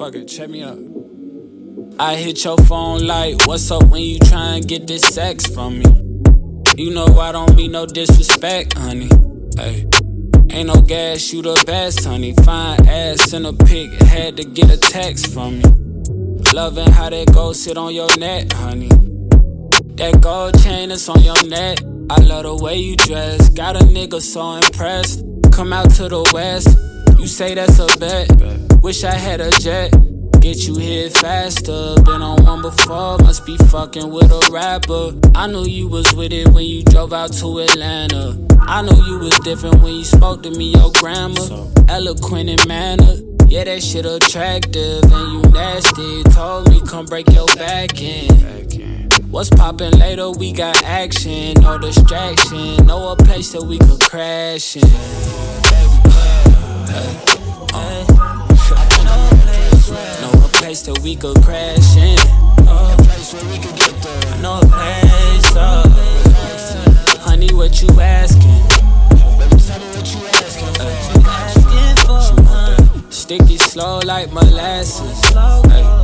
Fuck it, check me up. I hit your phone like, what's up when you try and get this sex from me? You know I don't mean no disrespect, honey. Hey. Ain't no gas, you the best, honey. Fine ass in a pic, had to get a text from me. Loving how that go sit on your neck, honey. That gold chain that's on your neck. I love the way you dress. Got a nigga so impressed. Come out to the west. You say that's a bet. Wish I had a jet. Get you here faster. Been on one before, must be fucking with a rapper. I knew you was with it when you drove out to Atlanta. I knew you was different when you spoke to me, your grammar. Eloquent in manner. Yeah, that shit attractive and you nasty. Told me come break your back in. What's poppin' later? We got action, no distraction. Know a place that we could crash in. Place that we could crash in. Know a place where we could get there. A place, uh. Honey, what you asking? Baby, tell me what you asking for. Asking for, Sticky slow like molasses. Ay.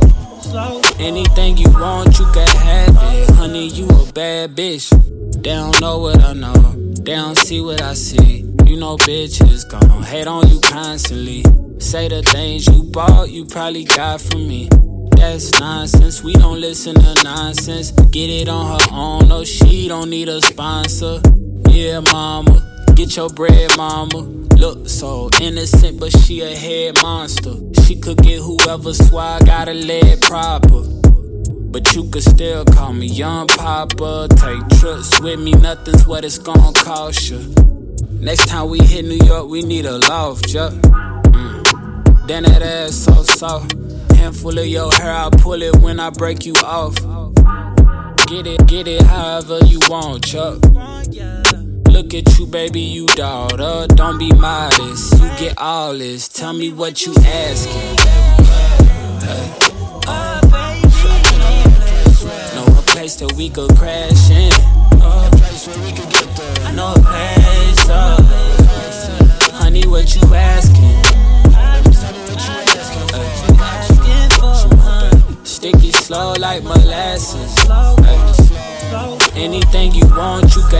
Anything you want, you can have it. Honey, you a bad bitch. They don't know what I know. They don't see what I see. You know bitches gon' hate on you constantly. Say the things you bought, you probably got from me. That's nonsense, we don't listen to nonsense. Get it on her own, no, she don't need a sponsor. Yeah, mama, get your bread, mama. Look so innocent, but she a head monster. She could get whoever swag, gotta it proper. But you could still call me young papa. Take trips with me, nothing's what it's gonna cost you. Next time we hit New York, we need a loft, yeah. Mm. Then that ass so soft. Handful of your hair, I pull it when I break you off. Get it, get it however you want, Chuck. Look at you, baby, you daughter. Don't be modest. You get all this. Tell me what you asking. Hey. A place that we could crash in. Know a place where we could get there. I know a place, slow like molasses. Anything you want, you can